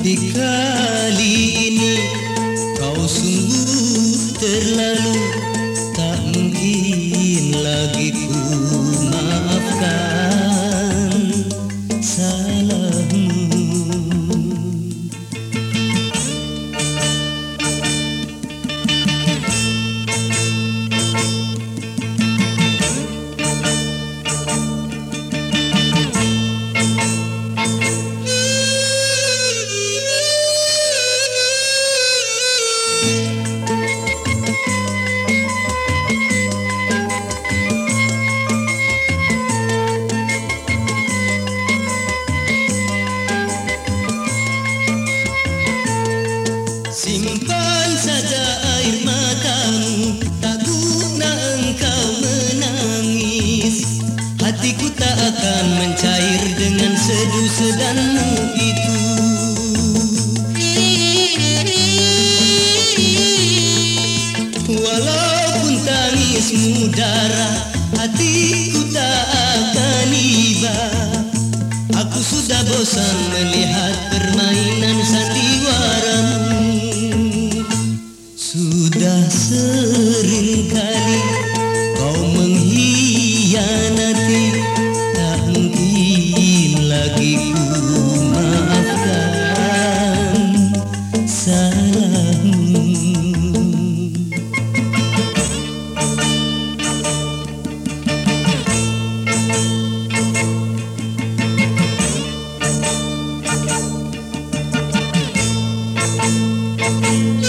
Di kali ini kau sungguh terlalu sedan itu. Walaupun tangismu darah Hatiku tak akan iba. Aku sudah bosan melihat permainan sandiwaramu. Sudah sering kali Música